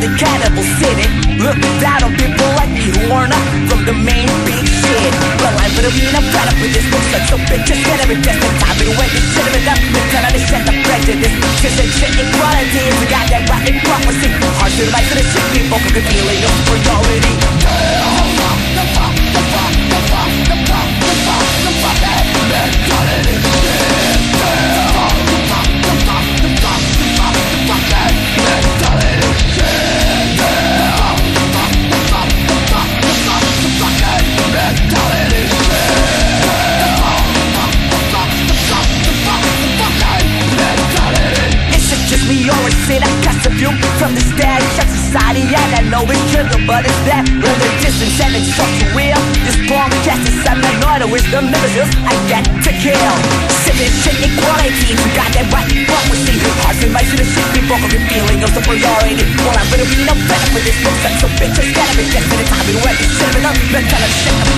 the cannibal city. Look down on people like me who are not from the main big shit. Well, I'm gonna be in a better with this Such a bitches get every time and when this shit have been done Mentality set the prejudice Just and shit equality. We got that right prophecy. Hard to rise to the shit people who can feel it superiority Is me or is it I cast a view from the static of society. And I know it's trivial but it's that Religious and it's so surreal This bomb cast is some minority wisdom nemesis I get to kill. Shit equality We got that right hypocrisy. Hard to make the shit people can be feeling of superiority. Well I'm gonna be no better for this book Such a bitch, it's gotta be for the time and where you should up shit,